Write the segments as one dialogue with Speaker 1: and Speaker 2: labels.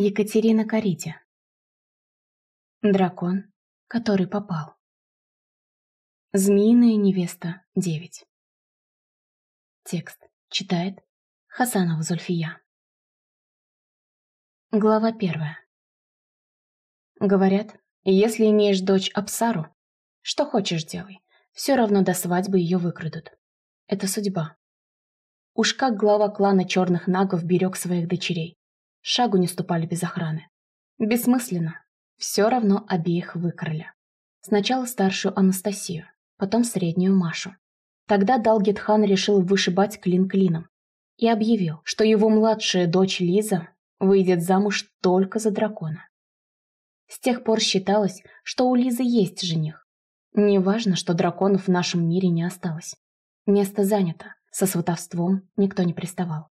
Speaker 1: Екатерина Кариди. Дракон, который попал. Змеиная невеста 9. Текст читает Хасанова Зульфия. Глава первая. Говорят, если имеешь дочь Апсару, что хочешь делай, все равно до свадьбы ее выкрадут. Это судьба. Уж как глава клана черных нагов берег своих дочерей. Шагу не ступали без охраны. Бессмысленно. Все равно обеих выкрали. Сначала старшую Анастасию, потом среднюю Машу. Тогда Далгетхан решил вышибать клин клином и объявил, что его младшая дочь Лиза выйдет замуж только за дракона. С тех пор считалось, что у Лизы есть жених. Неважно, что драконов в нашем мире не осталось. Место занято, со сватовством никто не приставал.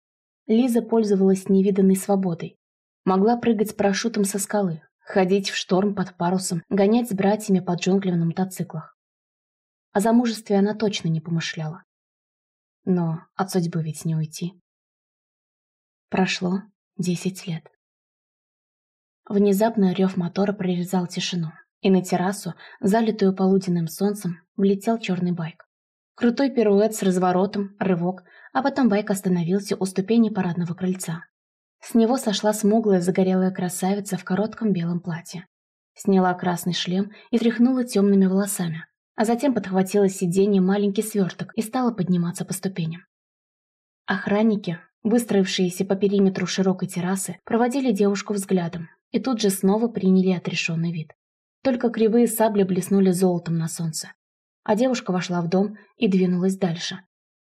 Speaker 1: Лиза пользовалась невиданной свободой. Могла прыгать с парашютом со скалы, ходить в шторм под парусом, гонять с братьями по джунглям на мотоциклах. О замужестве она точно не помышляла. Но от судьбы ведь не уйти. Прошло десять лет. Внезапно рев мотора прорезал тишину, и на террасу, залитую полуденным солнцем, влетел черный байк. Крутой пируэт с разворотом, рывок, а потом байк остановился у ступени парадного крыльца. С него сошла смуглая загорелая красавица в коротком белом платье. Сняла красный шлем и тряхнула темными волосами, а затем подхватила сиденье маленький сверток и стала подниматься по ступеням. Охранники, выстроившиеся по периметру широкой террасы, проводили девушку взглядом и тут же снова приняли отрешенный вид. Только кривые сабли блеснули золотом на солнце, а девушка вошла в дом и двинулась дальше.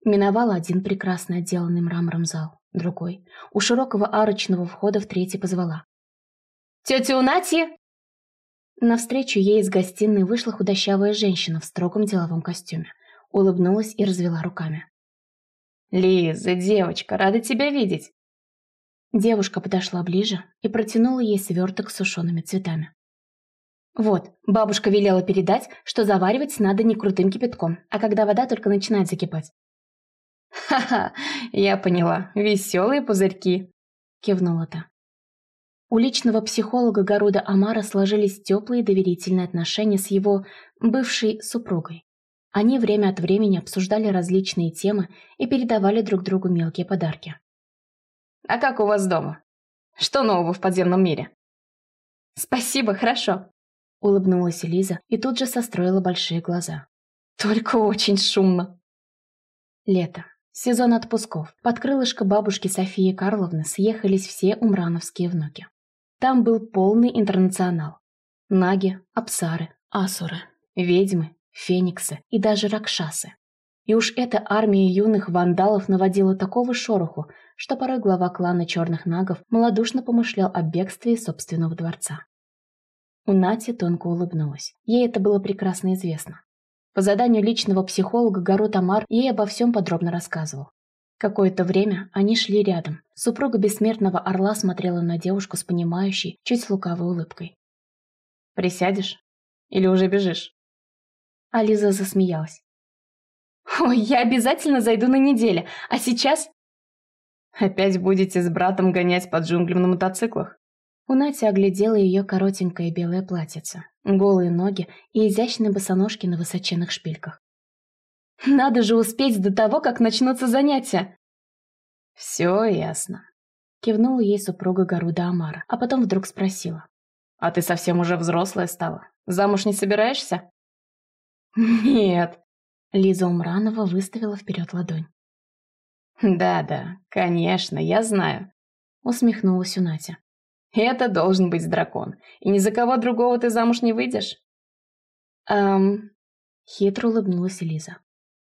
Speaker 1: Миновала один прекрасно отделанный мрамором зал, другой. У широкого арочного входа в третий позвала. «Тетя Унати!» Навстречу ей из гостиной вышла худощавая женщина в строгом деловом костюме. Улыбнулась и развела руками.
Speaker 2: «Лиза, девочка, рада тебя видеть!»
Speaker 1: Девушка подошла ближе и протянула ей сверток с сушеными цветами. Вот, бабушка велела передать, что заваривать надо не крутым кипятком, а когда вода только начинает закипать.
Speaker 2: «Ха-ха, я поняла, веселые пузырьки», – кивнула та.
Speaker 1: У личного психолога Гаруда Амара сложились теплые доверительные отношения с его бывшей супругой. Они время от времени обсуждали различные темы и передавали друг другу мелкие подарки.
Speaker 2: «А как у вас дома? Что нового в подземном мире?»
Speaker 1: «Спасибо, хорошо», Улыбнулась Лиза и тут же состроила большие глаза.
Speaker 2: «Только очень шумно!»
Speaker 1: Лето. Сезон отпусков. Под крылышко бабушки Софии Карловны съехались все умрановские внуки. Там был полный интернационал. Наги, апсары, асуры, ведьмы, фениксы и даже ракшасы. И уж эта армия юных вандалов наводила такого шороху, что порой глава клана черных нагов малодушно помышлял о бегстве из собственного дворца. У Нати тонко улыбнулась. Ей это было прекрасно известно. По заданию личного психолога Гару Тамар ей обо всем подробно рассказывал. Какое-то время они шли рядом. Супруга бессмертного орла смотрела на девушку с понимающей, чуть лукавой улыбкой.
Speaker 2: «Присядешь? Или уже бежишь?»
Speaker 1: Ализа засмеялась. «Ой, я обязательно зайду на неделю, а сейчас...»
Speaker 2: «Опять будете с братом гонять по джунглям на мотоциклах?»
Speaker 1: У Нати оглядела ее коротенькое белое платьице, голые ноги и изящные босоножки на высоченных шпильках. «Надо же успеть до того, как начнутся занятия!»
Speaker 2: «Все ясно», —
Speaker 1: кивнула ей супруга Гаруда Амара, а потом вдруг спросила.
Speaker 2: «А ты совсем уже взрослая стала? Замуж не собираешься?»
Speaker 1: «Нет», — Лиза Умранова выставила вперед ладонь.
Speaker 2: «Да-да, конечно, я знаю», — усмехнулась у Натя. Это должен быть дракон. И ни за кого другого ты замуж не выйдешь.
Speaker 1: Эм... Хитро улыбнулась Лиза.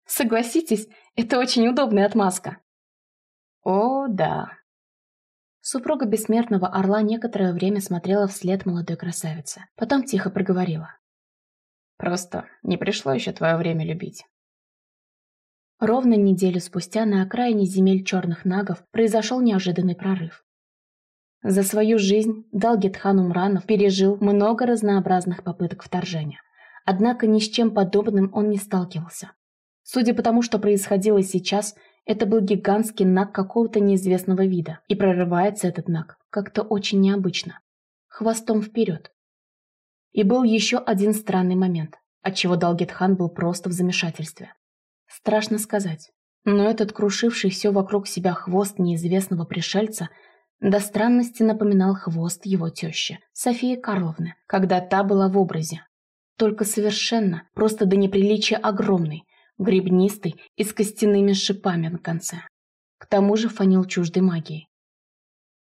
Speaker 1: Согласитесь, это очень удобная отмазка.
Speaker 2: О, да.
Speaker 1: Супруга бессмертного орла некоторое время смотрела вслед молодой красавице. Потом тихо проговорила.
Speaker 2: Просто не пришло еще твое время любить.
Speaker 1: Ровно неделю спустя на окраине земель черных нагов произошел неожиданный прорыв. За свою жизнь Далгетхан Умранов пережил много разнообразных попыток вторжения. Однако ни с чем подобным он не сталкивался. Судя по тому, что происходило сейчас, Это был гигантский наг какого-то неизвестного вида, и прорывается этот наг как-то очень необычно. Хвостом вперед. И был еще один странный момент, отчего Далгетхан был просто в замешательстве. Страшно сказать, но этот крушивший все вокруг себя хвост неизвестного пришельца до странности напоминал хвост его тещи, Софии Карловны, когда та была в образе. Только совершенно, просто до неприличия огромный, гребнистый и с костяными шипами на конце. К тому же фанил чуждой магией.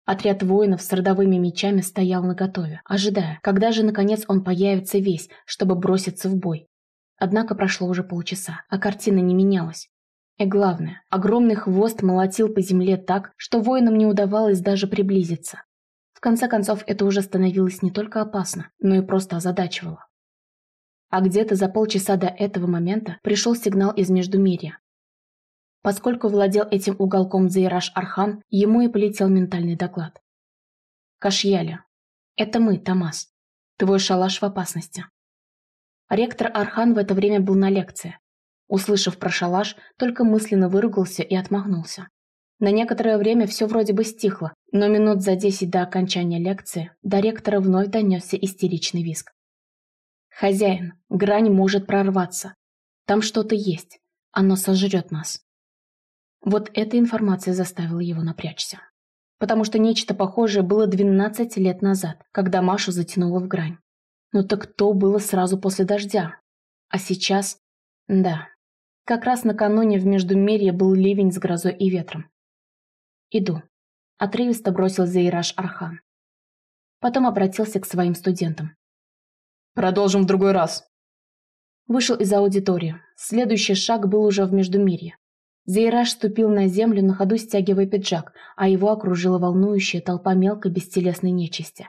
Speaker 1: Отряд воинов с родовыми мечами стоял наготове, ожидая, когда же наконец он появится весь, чтобы броситься в бой. Однако прошло уже полчаса, а картина не менялась. И главное, огромный хвост молотил по земле так, что воинам не удавалось даже приблизиться. В конце концов, это уже становилось не только опасно, но и просто озадачивало. А где-то за полчаса до этого момента пришел сигнал из Междумирья. Поскольку владел этим уголком Зейраш Архан, ему и полетел ментальный доклад. «Кашьяля, это мы, Томас. Твой шалаш в опасности». Ректор Архан в это время был на лекции. Услышав про шалаш, только мысленно выругался и отмахнулся. На некоторое время все вроде бы стихло, но минут за десять до окончания лекции до ректора вновь донесся истеричный визг. «Хозяин, грань может прорваться. Там что-то есть. Оно сожрет нас». Вот эта информация заставила его напрячься. Потому что нечто похожее было 12 лет назад, когда Машу затянуло в грань. Ну так то было сразу после дождя. А сейчас... Да. Как раз накануне в Междумерье был ливень с грозой и ветром. «Иду», – отрывисто бросил Зейраж Архан. Потом обратился к своим студентам.
Speaker 2: Продолжим в другой раз.
Speaker 1: Вышел из аудитории. Следующий шаг был уже в Междумирье. Зейраж ступил на землю, на ходу стягивая пиджак, а его окружила волнующая толпа мелкой бестелесной нечисти.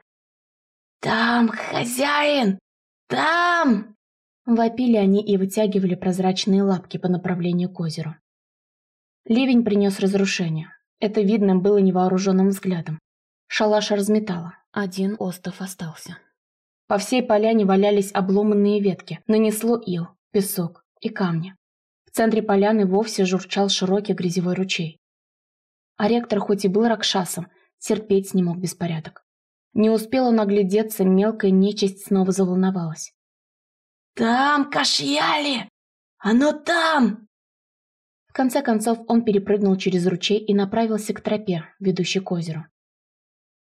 Speaker 1: «Там хозяин! Там!» Вопили они и вытягивали прозрачные лапки по направлению к озеру. Ливень принес разрушение. Это видно было невооруженным взглядом. Шалаш разметала. Один остов остался. По всей поляне валялись обломанные ветки, нанесло ил, песок и камни. В центре поляны вовсе журчал широкий грязевой ручей. А ректор хоть и был ракшасом, терпеть не мог беспорядок. Не успел он оглядеться, мелкая нечисть снова заволновалась. «Там, Кашьяли! Оно там!» В конце концов он перепрыгнул через ручей и направился к тропе, ведущей к озеру.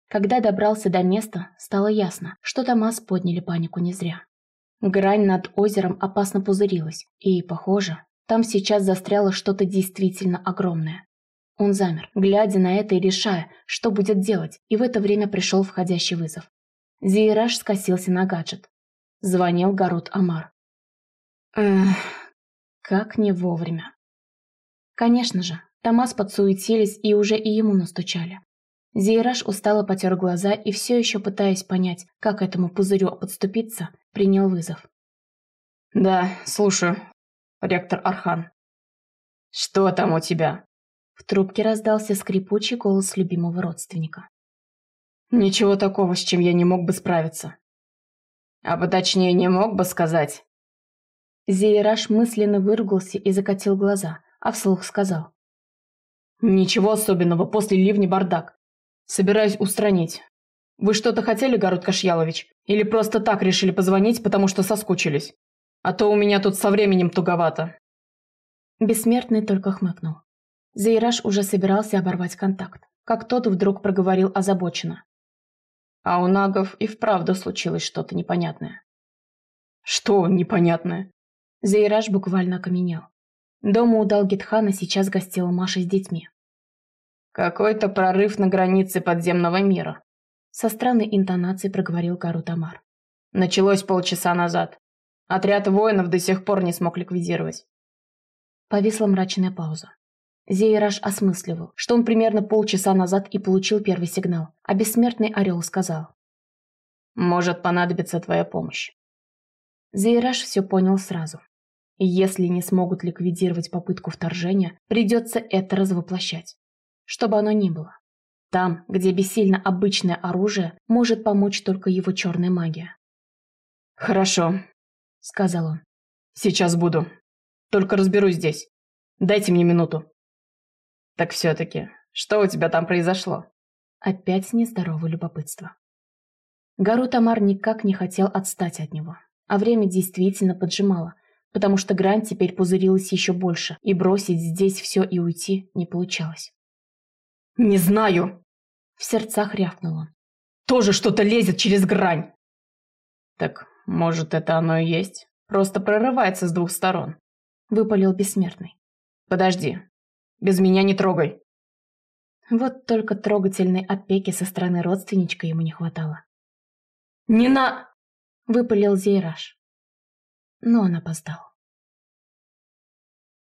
Speaker 1: Когда добрался до места, стало ясно, что Томас подняли панику не зря. Грань над озером опасно пузырилась, и, похоже, там сейчас застряло что-то действительно огромное. Он замер, глядя на это и решая, что будет делать, и в это время пришел входящий вызов. Зейраж скосился на гаджет. Звонил Гарут Амар. Эх, как не вовремя. Конечно же, Томас подсуетились и уже и ему настучали. Зейраж устало потер глаза и все еще пытаясь понять, как этому пузырю подступиться, принял вызов.
Speaker 2: «Да, слушаю, ректор Архан». «Что там у тебя?»
Speaker 1: В трубке раздался скрипучий голос любимого родственника.
Speaker 2: «Ничего такого, с чем я не мог бы справиться. А поточнее не мог бы сказать».
Speaker 1: Зейраж мысленно выругался и закатил глаза, а вслух сказал.
Speaker 2: «Ничего особенного, после ливня бардак. Собираюсь устранить. Вы что-то хотели, Город Кашьялович? Или просто так решили позвонить, потому что соскучились? А то у меня тут со временем туговато.
Speaker 1: Бессмертный только хмыкнул. Зейраж уже собирался оборвать контакт, как тот вдруг проговорил озабоченно.
Speaker 2: А у нагов и вправду случилось что-то непонятное. Что непонятное?
Speaker 1: Зейраж буквально окаменел. Дома у Далгитхана сейчас гостила Маша с детьми.
Speaker 2: «Какой-то прорыв на границе подземного мира»,
Speaker 1: со странной интонацией проговорил Кару Тамар.
Speaker 2: «Началось полчаса назад. Отряд воинов до сих пор не смог ликвидировать».
Speaker 1: Повисла мрачная пауза. Зейраж осмысливал, что он примерно полчаса назад и получил первый сигнал, а бессмертный орел сказал.
Speaker 2: «Может понадобиться твоя помощь».
Speaker 1: Зейраж все понял сразу. Если не смогут ликвидировать попытку вторжения, придется это развоплощать что бы оно ни было. Там, где бессильно обычное оружие, может помочь только его черная магия.
Speaker 2: «Хорошо», —
Speaker 1: сказал он.
Speaker 2: «Сейчас буду. Только разберусь здесь. Дайте мне минуту». Так все-таки, что у тебя там произошло?
Speaker 1: Опять нездоровое любопытство. Гару Тамар никак не хотел отстать от него, а время действительно поджимало, потому что грань теперь пузырилась еще больше, и бросить здесь все и уйти не получалось.
Speaker 2: «Не знаю!»
Speaker 1: В сердцах рявкнула.
Speaker 2: «Тоже что-то лезет через грань!» «Так, может, это оно и есть? Просто прорывается с двух сторон», — выпалил бессмертный. «Подожди. Без меня не трогай».
Speaker 1: Вот только трогательной опеки со стороны родственничка ему не хватало.
Speaker 2: «Не на...»
Speaker 1: — выпалил Зейраж. Но он опоздал.